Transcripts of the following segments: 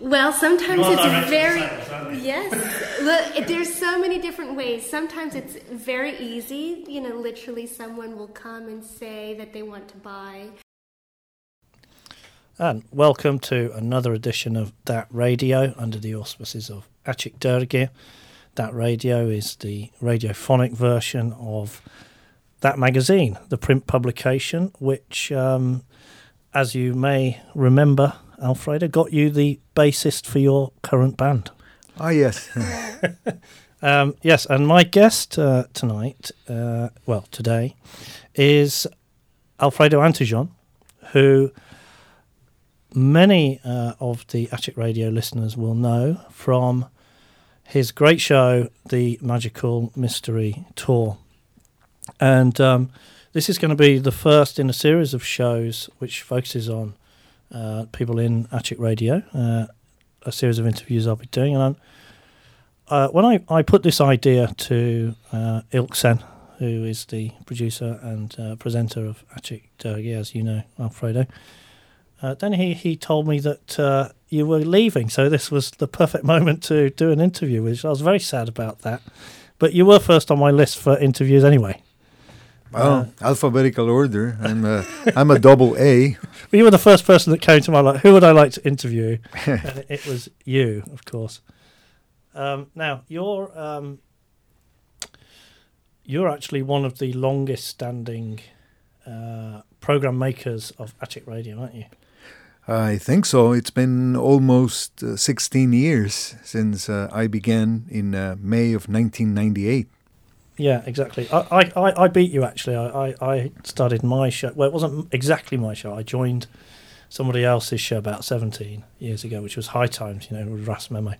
Well, sometimes it's very sales, yes. Look, there's so many different ways. Sometimes it's very easy. You know, literally, someone will come and say that they want to buy And welcome to another edition of That Radio under the auspices of Açık Dergi. That Radio is the radiophonic version of That Magazine, the print publication, which, um, as you may remember, Alfredo, got you the bassist for your current band. Ah, yes. Um, yes, and my guest uh, tonight, uh, well, today, is Alfredo Antillon, who many uh, of the Açık Radio listeners will know from his great show, The Magical Mystery Tour. And um, this is going to be the first in a series of shows which focuses on uh, people in Açık Radio, uh, a series of interviews I'll be doing. And uh, when I, I put this idea to uh, Ilksen, who is the producer and uh, presenter of Açık Dergi, as you know, Alfredo, uh, then he, he told me that uh, you were leaving, so this was the perfect moment to do an interview, which I was very sad about that. But you were first on my list for interviews anyway. Well, alphabetical order. I'm a, I'm a double A. Well, you were the first person that came to my like, who would I like to interview? and it, it was you, of course. Um, now you're um, you're actually one of the longest standing uh, program makers of Açık Radio, aren't you? I think so. It's been almost uh, 16 years since uh, I began in uh, May of 1998. Yeah, exactly. I, I, I, beat you actually. I, I, I started my show. Well, it wasn't exactly my show. I joined somebody else's show about 17 years ago, which was High Times, you know, with Ras Memo.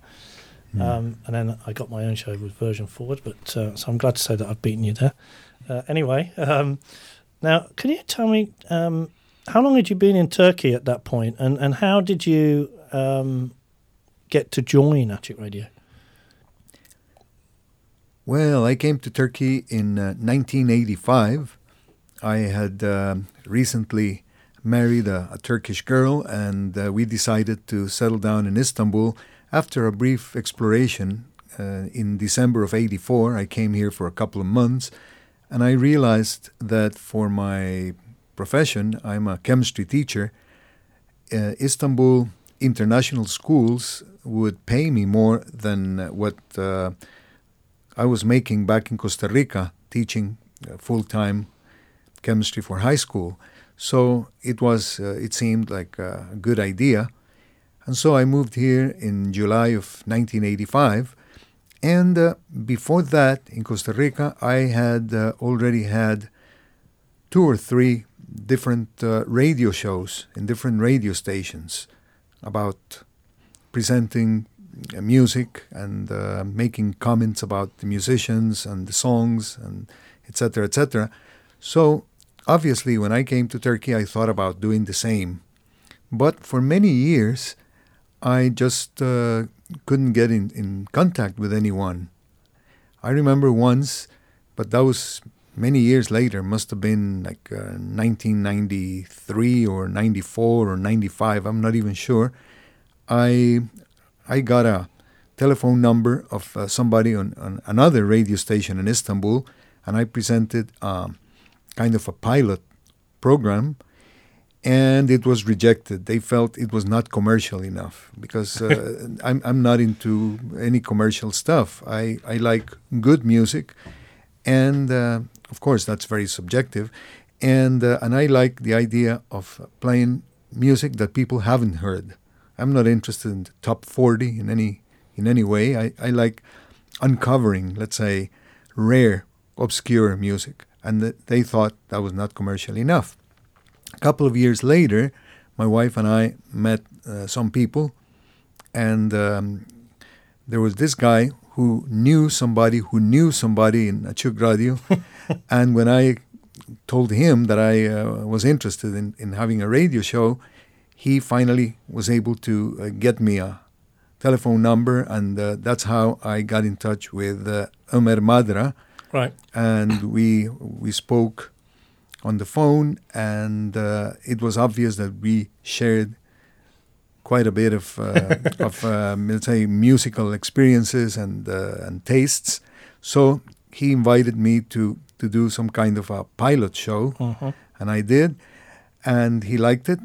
Hmm. Um, and then I got my own show with Version Forward, but uh, so I'm glad to say that I've beaten you there. Uh, anyway, um, now can you tell me um, how long had you been in Turkey at that point, and and how did you um, get to join Açık Radio? Well, I came to Turkey in uh, 1985. I had um recently married a, a Turkish girl, and uh, we decided to settle down in Istanbul. After a brief exploration uh, in December of 84, I came here for a couple of months, and I realized that for my profession, I'm a chemistry teacher. Uh, Istanbul international schools would pay me more than uh, what uh, I was making back in Costa Rica teaching uh, full time chemistry for high school. So it was, uh, it seemed like a good idea. And so I moved here in July of 1985. And uh, before that, in Costa Rica, I had uh, already had two or three different uh, radio shows in different radio stations about presenting music and uh, making comments about the musicians and the songs and etc etc so obviously when i came to turkey i thought about doing the same. But for many years i just uh, couldn't get in, in contact with anyone. I remember once but that was many years later must have been like uh, 1993 or 94 or 95 i'm not even sure. I I got a telephone number of uh, somebody on, on another radio station in Istanbul, and I presented um, kind of a pilot program, and it was rejected. They felt it was not commercial enough because uh, I'm, I'm not into any commercial stuff. I, I like good music, and uh, of course that's very subjective, and uh, and I like the idea of playing music that people haven't heard. I'm not interested in the top 40 in any in any way. I, I like uncovering, let's say, rare, obscure music, and th- they thought that was not commercial enough. A couple of years later, my wife and I met uh, some people, and um, there was this guy who knew somebody who knew somebody in Açık Radio, and when I told him that I uh, was interested in, in having a radio show, he finally was able to uh, get me a telephone number, and uh, that's how I got in touch with uh, Ömer Madra, Right. and we we spoke on the phone, and uh, it was obvious that we shared quite a bit of uh, of um, let's say musical experiences and uh, and tastes. So he invited me to to do some kind of a pilot show, hmm and I did, and he liked it.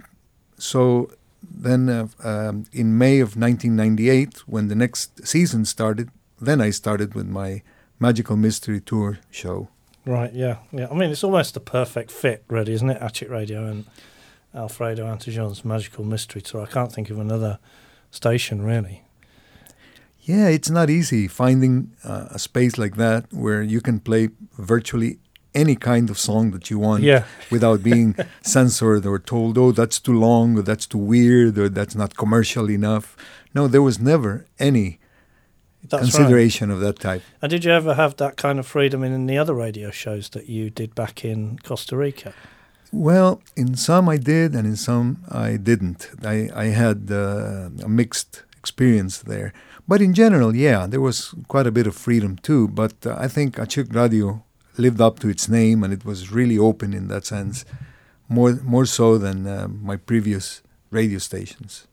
So then, uh, um, in May of 1998, when the next season started, then I started with my Magical Mystery Tour show. Right, yeah, yeah. I mean, it's almost a perfect fit, really, isn't it? Açık Radio and Alfredo Antillon's Magical Mystery Tour. I can't think of another station, really. Yeah, it's not easy finding uh, a space like that where you can play virtually any kind of song that you want Yeah, without being censored or told, oh, that's too long, or that's too weird, or that's not commercial enough. No, there was never any that's right. consideration of that type. And did you ever have that kind of freedom in the other radio shows that you did back in Costa Rica? Well, in some I did, and in some I didn't. I, I had uh, a mixed experience there. But in general, yeah, there was quite a bit of freedom too. But uh, I think Açık Radio lived up to its name, and it was really open in that sense, more more so than uh, my previous radio stations.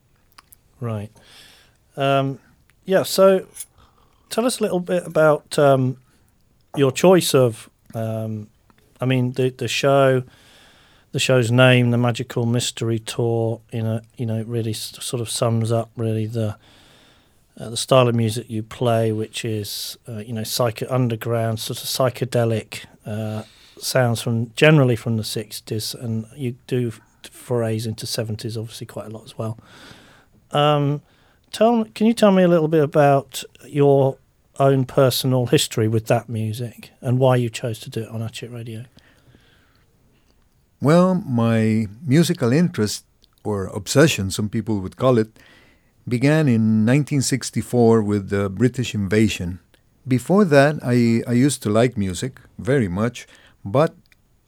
Right. Um, yeah. So, tell us a little bit about um, your choice of. Um, I mean, the the show, the show's name, the Magical Mystery Tour. You know, you know, it really sort of sums up really the. Uh, the style of music you play, which is uh, you know psycho underground, sort of psychedelic uh, sounds from generally from the sixties, and you do forays into seventies, obviously quite a lot as well. Um, tell can you tell me a little bit about your own personal history with that music and why you chose to do it on Açık Radio? Well, my musical interest, or obsession, some people would call it, began in 1964 with the British invasion. Before that, I, I used to like music very much, but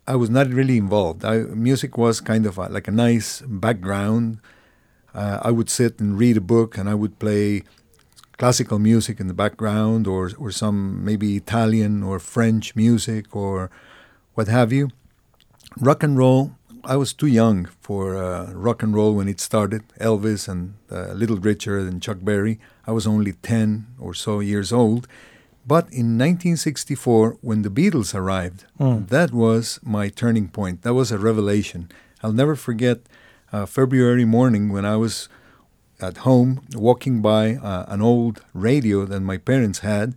I was not really involved. I, music was kind of a, like a nice background. Uh, I would sit and read a book, and I would play classical music in the background, or or some maybe Italian or French music, or what have you. Rock and roll. I was too young for uh, rock and roll when it started. Elvis and uh, Little Richard and Chuck Berry. I was only ten or so years old. But in 1964, when the Beatles arrived, Mm. that was my turning point. That was a revelation. I'll never forget uh, February morning when I was at home walking by uh, an old radio that my parents had,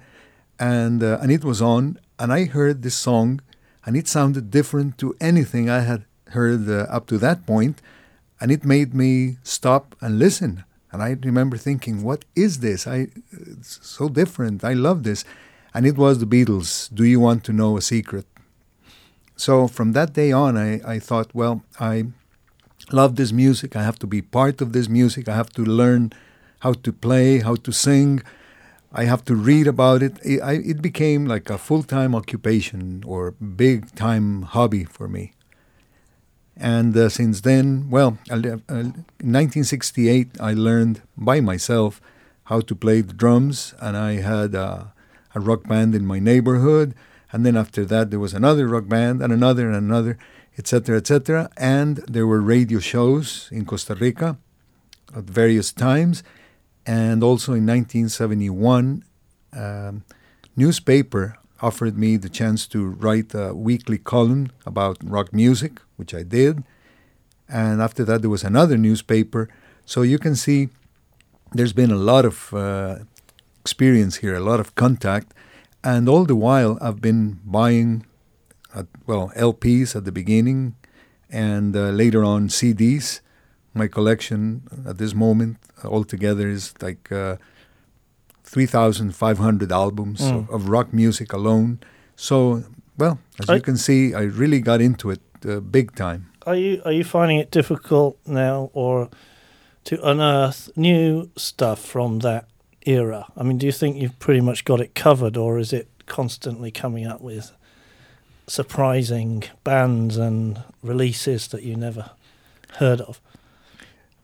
and uh, and it was on, and I heard this song, and it sounded different to anything I had heard uh, up to that point, and it made me stop and listen. And I remember thinking, "What is this? I it's so different. I love this." And it was the Beatles. Do you want to know a secret? So from that day on, I, I thought, well, I love this music. I have to be part of this music. I have to learn how to play, how to sing. I have to read about it. It, I, it became like a full time occupation or big time hobby for me. And uh, since then, well, in 1968, I learned by myself how to play the drums, and I had a rock band in my neighborhood. And then after that, there was another rock band, and another, and another etc., etc. And there were radio shows in Costa Rica at various times. And also in 1971, um, newspaper offered me the chance to write a weekly column about rock music, which I did. And after that, there was another newspaper. So you can see there's been a lot of uh, experience here, a lot of contact. And all the while, I've been buying at, well, LPs at the beginning and uh, later on CDs. My collection at this moment altogether is like uh, 3,500 albums Mm. of, of rock music alone. So, well, as I- you can see, I really got into it uh, big time. Are you are you finding it difficult now, or to unearth new stuff from that era? I mean, do you think you've pretty much got it covered, or is it constantly coming up with surprising bands and releases that you never heard of?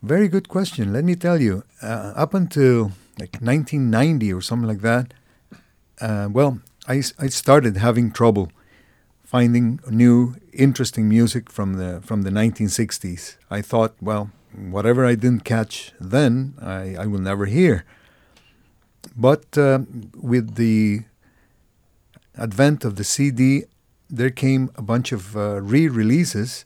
Very good question. Let me tell you, uh, up until like 1990 or something like that, uh, well, I, I started having trouble finding new, interesting music from the from the 1960s. I thought, well, whatever I didn't catch then, I, I will never hear. But uh, with the advent of the CD, there came a bunch of uh, re releases.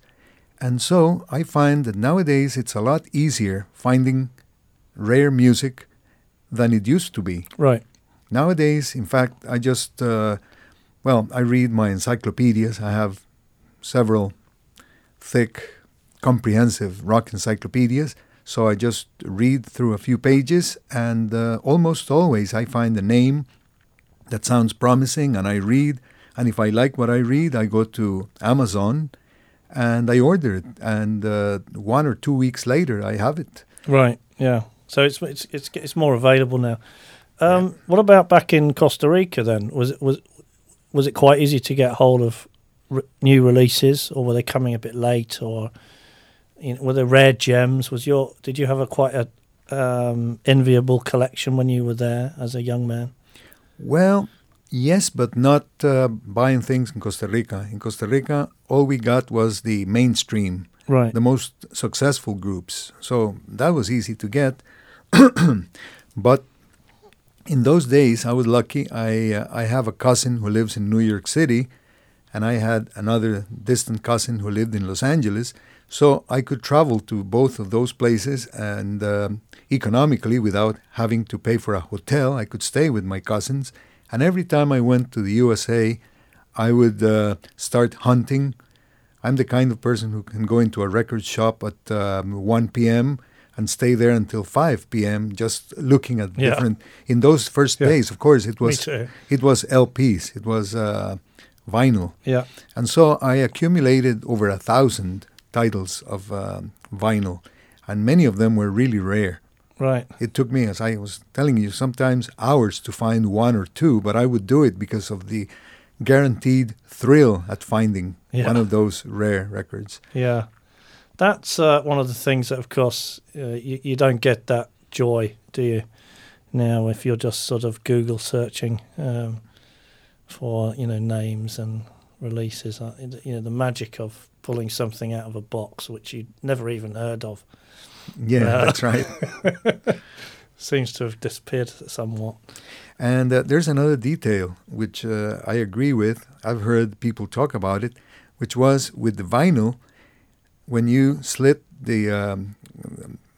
And so I find that nowadays it's a lot easier finding rare music than it used to be. Right. Nowadays, in fact, I just, uh, well, I read my encyclopedias. I have several thick, comprehensive rock encyclopedias. So I just read through a few pages, and uh, almost always I find a name that sounds promising, and I read. And if I like what I read, I go to Amazon and I order it. And uh, one or two weeks later, I have it. Right. Yeah. So it's it's it's, it's more available now. Um, yeah. What about back in Costa Rica then? Was it was was it quite easy to get hold of re- new releases, or were they coming a bit late, or you know, were there rare gems? Was your did you have a quite a um, enviable collection when you were there as a young man? Well, yes, but not uh, buying things in Costa Rica. In Costa Rica, all we got was the mainstream, right? The most successful groups. So that was easy to get. but in those days, I was lucky. I uh, I have a cousin who lives in New York City, and I had another distant cousin who lived in Los Angeles. So I could travel to both of those places and um, economically without having to pay for a hotel. I could stay with my cousins. And every time I went to the USA, I would uh, start hunting. I'm the kind of person who can go into a record shop at um, 1 p.m and stay there until 5 p.m. just looking at yeah. different. In those first yeah. days, of course, it was it was LPs, it was uh, vinyl. Yeah, and so I accumulated over a thousand titles of uh, vinyl, and many of them were really rare. Right. It took me, as I was telling you, sometimes hours to find one or two, but I would do it because of the guaranteed thrill at finding yeah. one of those rare records. Yeah. That's uh, one of the things that, of course, uh, you, you don't get that joy, do you? Now, if you're just sort of Google searching um, for you know names and releases, uh, you know the magic of pulling something out of a box which you'd never even heard of. Yeah, uh, that's right. seems to have disappeared somewhat. And uh, there's another detail which uh, I agree with. I've heard people talk about it, which was with the vinyl when you slit the um,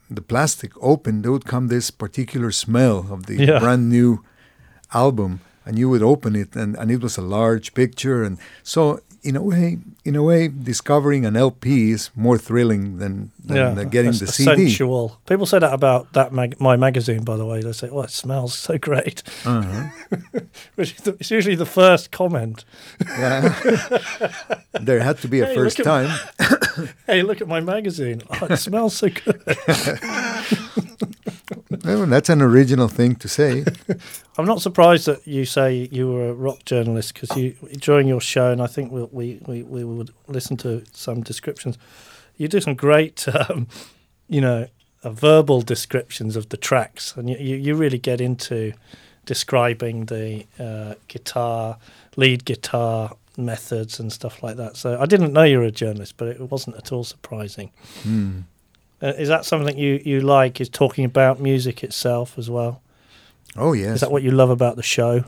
the plastic open, there would come this particular smell of the yeah. brand new album, and you would open it, and, and it was a large picture, and so in a way, in a way, discovering an LP is more thrilling than, than yeah, getting the CD. Sensual. People say that about that mag- my magazine, by the way. They say, "Oh, it smells so great." Uh-huh. it's usually the first comment. Yeah. there had to be a hey, first time. hey, look at my magazine. Oh, it smells so good. well, that's an original thing to say. I'm not surprised that you say you were a rock journalist because you during your show, and I think we we, we, we would listen to some descriptions. You do some great, um, you know, uh, verbal descriptions of the tracks, and you, you really get into describing the uh, guitar, lead guitar methods and stuff like that. So I didn't know you were a journalist, but it wasn't at all surprising. Mm. Uh, is that something you, you like? Is talking about music itself as well? Oh yes. Is that what you love about the show?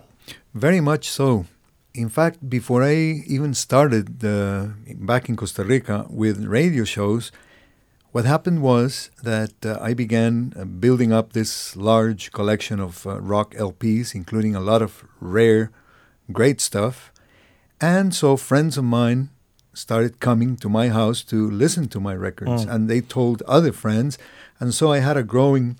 Very much so. In fact, before I even started uh, back in Costa Rica with radio shows, what happened was that uh, I began uh, building up this large collection of uh, rock LPs, including a lot of rare, great stuff. And so friends of mine started coming to my house to listen to my records, mm. and they told other friends. And so I had a growing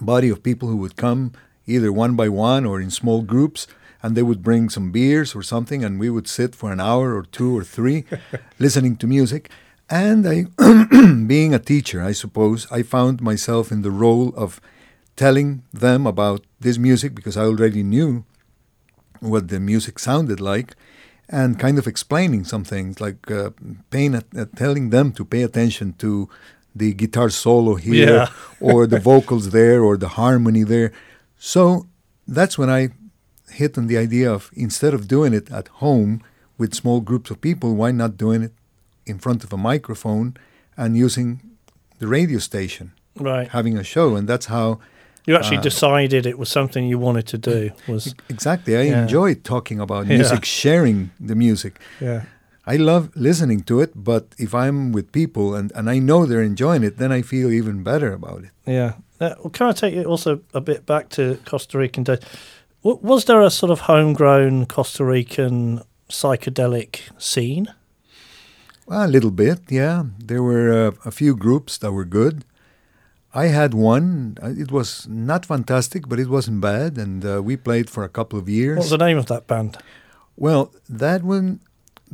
body of people who would come either one by one or in small groups, and they would bring some beers or something, and we would sit for an hour or two or three listening to music. And I, being a teacher, I suppose, I found myself in the role of telling them about this music because I already knew what the music sounded like and kind of explaining some things, like uh, paying, uh, telling them to pay attention to the guitar solo here, yeah. or the vocals there, or the harmony there. So that's when I hit on the idea of instead of doing it at home with small groups of people, why not doing it in front of a microphone and using the radio station Right. having a show, and that's how You actually Uh, decided it was something you wanted to do. Was exactly I Yeah. enjoyed talking about Yeah. music, sharing the music. yeah. I love listening to it, but if I'm with people and, and I know they're enjoying it, then I feel even better about it. Yeah. Uh, well, can I take you also a bit back to Costa Rican days? W- was there a sort of homegrown Costa Rican psychedelic scene? Well, a little bit, yeah. There were uh, a few groups that were good. I had one. uh, It was not fantastic, but it wasn't bad, and uh, we played for a couple of years. What was the name of that band? Well, that one,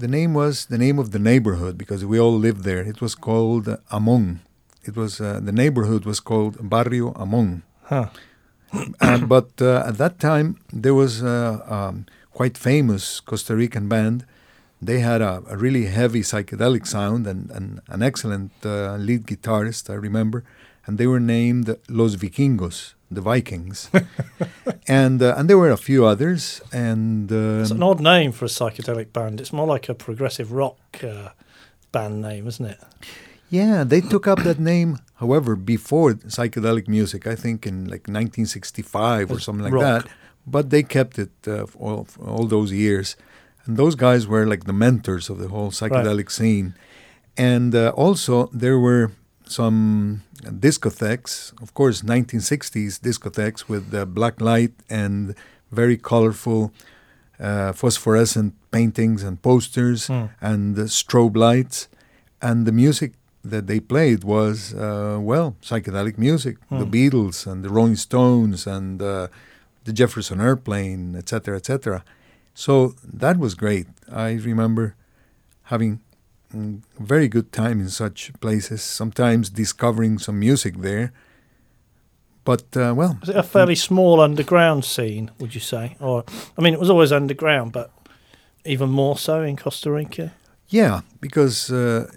the name was the name of the neighborhood because we all lived there. It was called Amon. It was uh, the neighborhood was called Barrio Amon. Huh. uh, but uh, at that time, there was a um, quite famous Costa Rican band. They had a, a really heavy psychedelic sound and, and an excellent uh, lead guitarist, I remember. And they were named Los Vikingos, the Vikings. and uh, and there were a few others. And It's um, an odd name for a psychedelic band. It's more like a progressive rock uh, band name, isn't it? Yeah, they took up that name, however, before psychedelic music, I think in like 1965 or something like rock. that. But they kept it uh, for, all, for all those years. And those guys were like the mentors of the whole psychedelic scene. And uh, also, there were some discotheques, of course, 1960s discotheques with uh, black light and very colorful uh, phosphorescent paintings and posters Hmm. and strobe lights. And the music that they played was, uh, well, psychedelic music. The Hmm. Beatles and the Rolling Stones and uh, the Jefferson Airplane, etc., etc. So that was great. I remember having mm, very good time in such places, sometimes discovering some music there. But, uh, well, Was it a fairly small underground scene, would you say? Or, I mean, it was always underground, but even more so in Costa Rica? Yeah, because uh,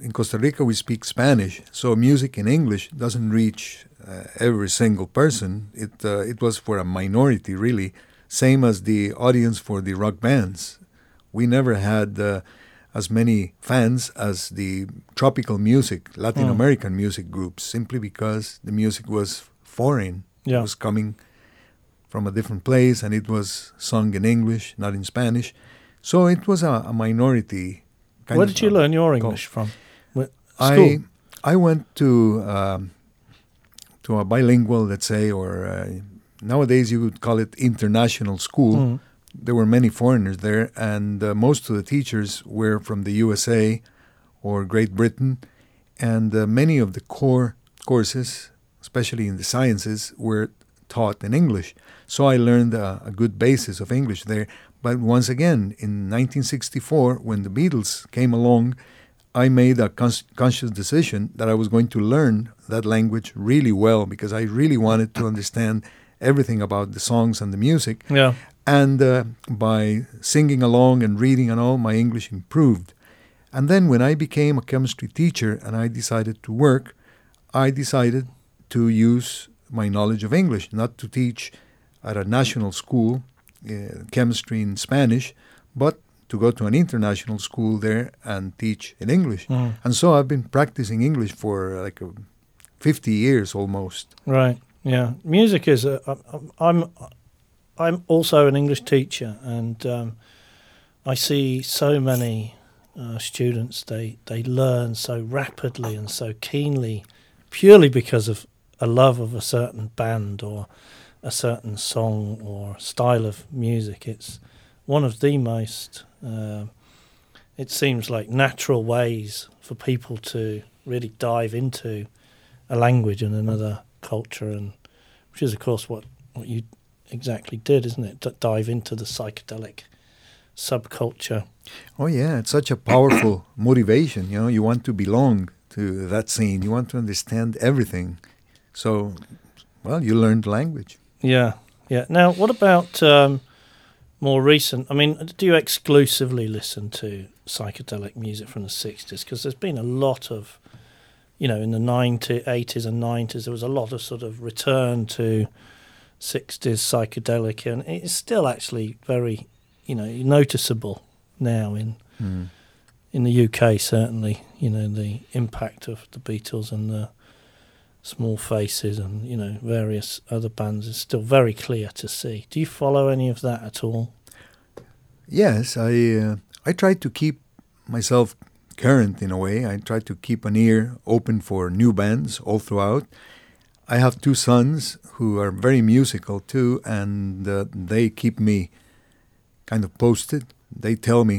in Costa Rica we speak Spanish, so music in English doesn't reach uh, every single person. It uh, it was for a minority, really. Same as the audience for the rock bands. We never had uh, as many fans as the tropical music, Latin Mm. American music groups, simply because the music was foreign. It was coming from a different place, and it was sung in English, not in Spanish. So it was a, a minority. Kind Where did you learn your English from? Wh- I I went to um, to a bilingual, let's say, or uh, nowadays you would call it international school. Mm. There were many foreigners there, and uh, most of the teachers were from the USA or Great Britain, and uh, many of the core courses, especially in the sciences, were taught in English. So I learned a, a good basis of English there. But once again, in 1964, when the Beatles came along, I made a cons- conscious decision that I was going to learn that language really well because I really wanted to understand everything about the songs and the music. Yeah. And uh, by singing along and reading and all, my English improved. And then when I became a chemistry teacher and I decided to work, I decided to use my knowledge of English, not to teach at a national school, uh, chemistry in Spanish, but to go to an international school there and teach in English. Mm. And so I've been practicing English for uh, like uh, 50 years almost. Right. Yeah. Music is a. I'm. I'm also an English teacher, and um, I see so many uh, students. They they learn so rapidly and so keenly, purely because of a love of a certain band or a certain song or style of music. It's one of the most. Uh, it seems like natural ways for people to really dive into a language and another culture, and which is, of course, what what you exactly did, isn't it? D- dive into the psychedelic subculture. Oh yeah, it's such a powerful motivation. You know, you want to belong to that scene. You want to understand everything. So, well, you learned language. Yeah, yeah. Now, what about um, more recent? I mean, do you exclusively listen to psychedelic music from the '60s? Because there's been a lot of, you know, in the '90s, '80s, and '90s, there was a lot of sort of return to '60s psychedelic, and it's still actually very, you know, noticeable now in Hmm. in the UK. Certainly, you know, the impact of the Beatles and the Small Faces and you know various other bands is still very clear to see. Do you follow any of that at all? Yes, I uh, I try to keep myself current in a way. I try to keep an ear open for new bands all throughout. I have two sons who are very musical too, and uh, they keep me kind of posted. They tell me,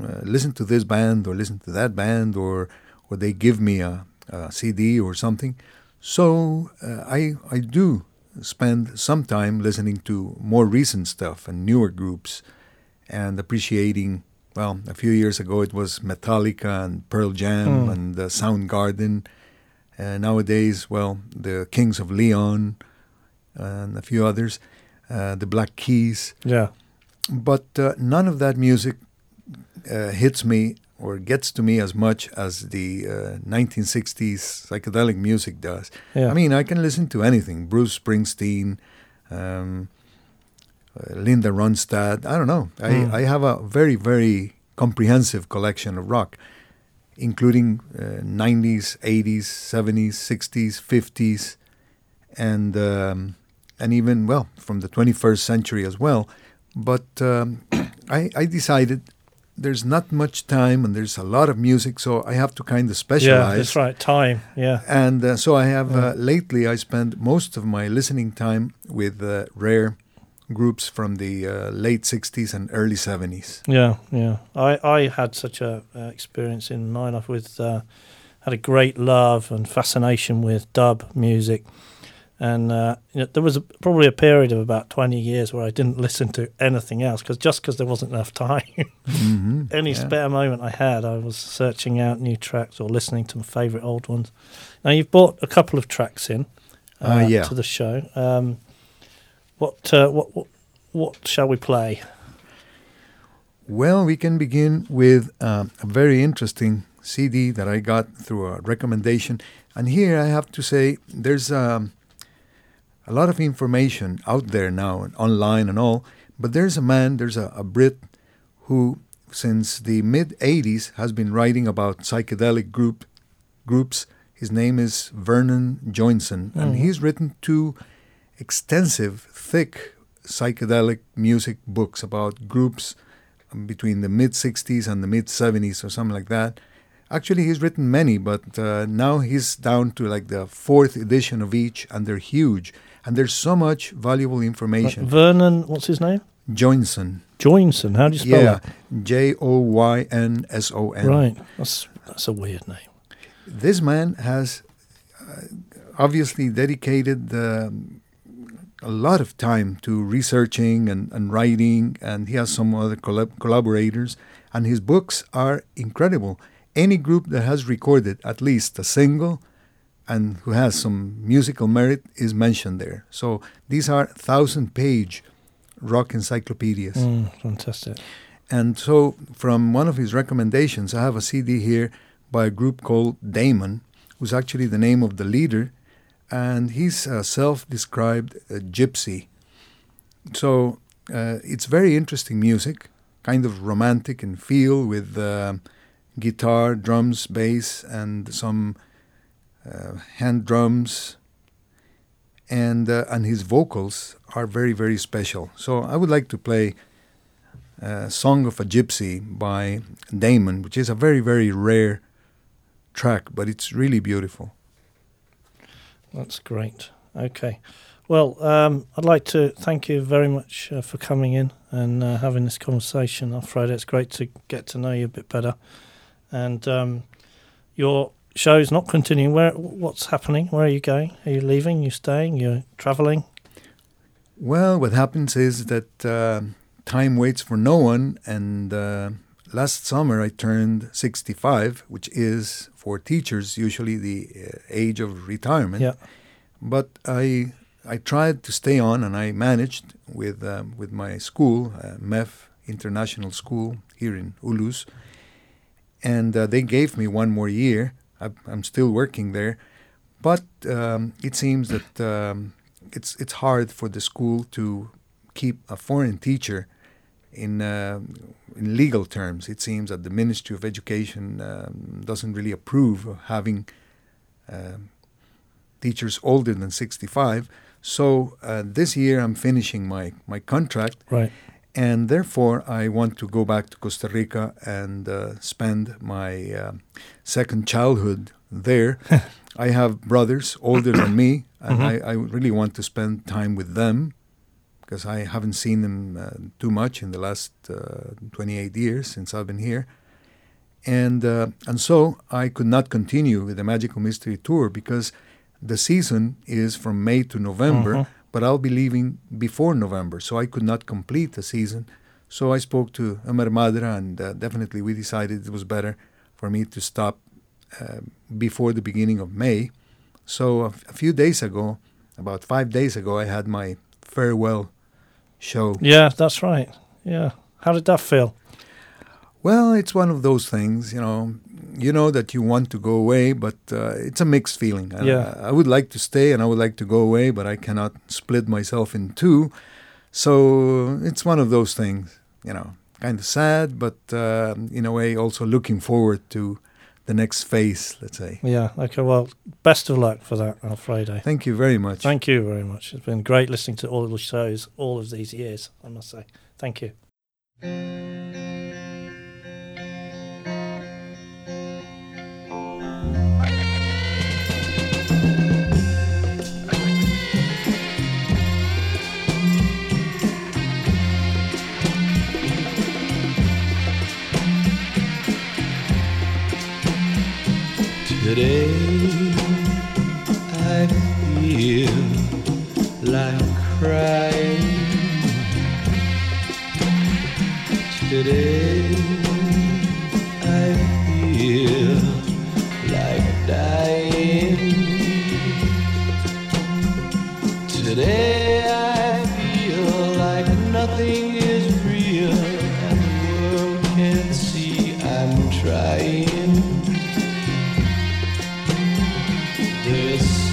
uh, listen to this band or listen to that band, or or they give me a, a CD or something. So uh, I I do spend some time listening to more recent stuff and newer groups, and appreciating. Well, a few years ago it was Metallica and Pearl Jam Mm. and uh, Soundgarden. Uh, nowadays, well, the Kings of Leon and a few others, uh, the Black Keys. Yeah. But uh, none of that music uh, hits me or gets to me as much as the uh, 1960s psychedelic music does. Yeah. I mean, I can listen to anything Bruce Springsteen, um, uh, Linda Ronstadt. I don't know. Mm. I, I have a very, very comprehensive collection of rock, including uh, 90s, 80s, 70s, 60s, 50s, and um, and even well from the 21st century as well. But um, I, I decided there's not much time and there's a lot of music, so I have to kind of specialize. Yeah, that's right. Time. Yeah. And uh, so I have Yeah. uh, lately I spend most of my listening time with uh, rare groups from the uh, late 60s and early 70s. Yeah, yeah. I, I had such a uh, experience in my life with uh, had a great love and fascination with dub music, and uh, you know, there was a, probably a period of about twenty years where I didn't listen to anything else because just because there wasn't enough time. mm-hmm. Any yeah. spare moment I had, I was searching out new tracks or listening to my favourite old ones. Now you've brought a couple of tracks in Uh, yeah. to the show. Um, what, uh, what what what shall we play? Well, we can begin with um, a very interesting CD that I got through a recommendation. And here I have to say there's um, a lot of information out there now, and online and all. But there's a man, there's a, a Brit who, since the mid 80s, has been writing about psychedelic group groups. His name is Vernon Joynson, and Mhm. he's written two extensive, thick psychedelic music books about groups um, between the mid 60s and the mid 70s or something like that. Actually, he's written many, but uh, now he's down to like the fourth edition of each, and they're huge. And there's so much valuable information. Vernon, what's his name? Joynson. Joynson. How do you spell it? Yeah, that? J O Y N S O N. Right. That's that's a weird name. This man has uh, obviously dedicated um, a lot of time to researching and, and writing, and he has some other collab- collaborators, and his books are incredible. Any group that has recorded at least a single and who has some musical merit is mentioned there. So these are thousand page rock encyclopedias. Mm, fantastic. And so, from one of his recommendations, I have a CD here by a group called Damon, who's actually the name of the leader, and he's a self described uh, gypsy. So, uh, it's very interesting music, kind of romantic in feel with uh, guitar, drums, bass, and some uh, hand drums. And, uh, and his vocals are very, very special. So, I would like to play Song of a Gypsy by Damon, which is a very, very rare track, but it's really beautiful. That's great. Okay. Well, um, I'd like to thank you very much uh, for coming in and uh, having this conversation, Alfredo. It's great to get to know you a bit better. And um, your is not continuing. Where? What's happening? Where are you going? Are you leaving? You staying? You're travelling? Well, what happens is that uh, time waits for no one, and uh, last summer I turned 65, which is for teachers usually the uh, age of retirement. Yeah. But I I tried to stay on, and I managed with um, with my school, uh, MEF International School here in Ulus, and uh, they gave me one more year. I, I'm still working there, but um, it seems that um, it's it's hard for the school to keep a foreign teacher in uh, in legal terms. It seems that the Ministry of Education um, doesn't really approve of having um, teachers older than 65. So uh, this year I'm finishing my, my contract, Right. and therefore I want to go back to Costa Rica and uh, spend my uh, second childhood there. I have brothers older than me, and I, I really want to spend time with them because I haven't seen them uh, too much in the last uh, 28 years since I've been here. And uh, and so I could not continue with the Magical Mystery Tour because the season is from May to November, Mhm. but I'll be leaving before November, so I could not complete the season. So I spoke to Ömer Madra, and uh, definitely we decided it was better for me to stop uh, before the beginning of May. So a, f- a few days ago, about five days ago, I had my farewell show. Yeah, that's right. Yeah. How did that feel? Well, it's one of those things, you know. You know that you want to go away, but uh, it's a mixed feeling. I- Yeah. I, would like to stay and I would like to go away, but I cannot split myself in two. So it's one of those things, you know, kind of sad, but uh, in a way also looking forward to the next phase, let's say. Yeah. Okay. Well, best of luck for that, on Friday. Thank you very much. Thank you very much. It's been great listening to all of the shows all of these years, I must say. Thank you.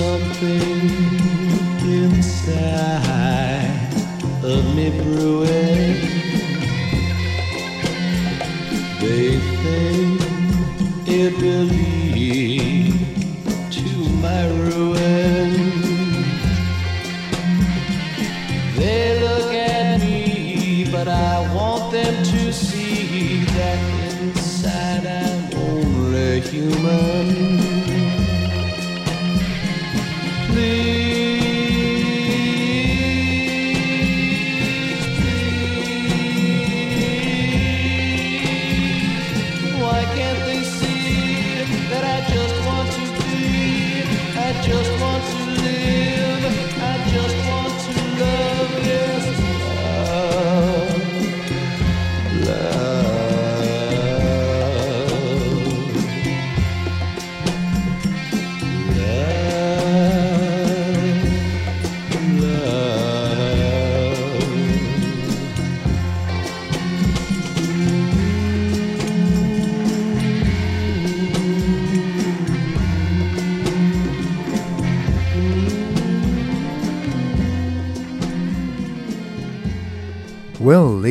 Something inside of me brewing.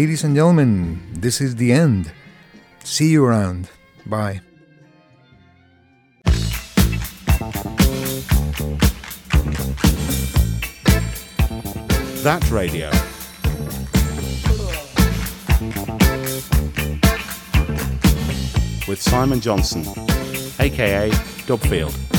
Ladies and gentlemen, this is the end. See you around. Bye. That Radio. With Simon Johnson, aka Dubfield.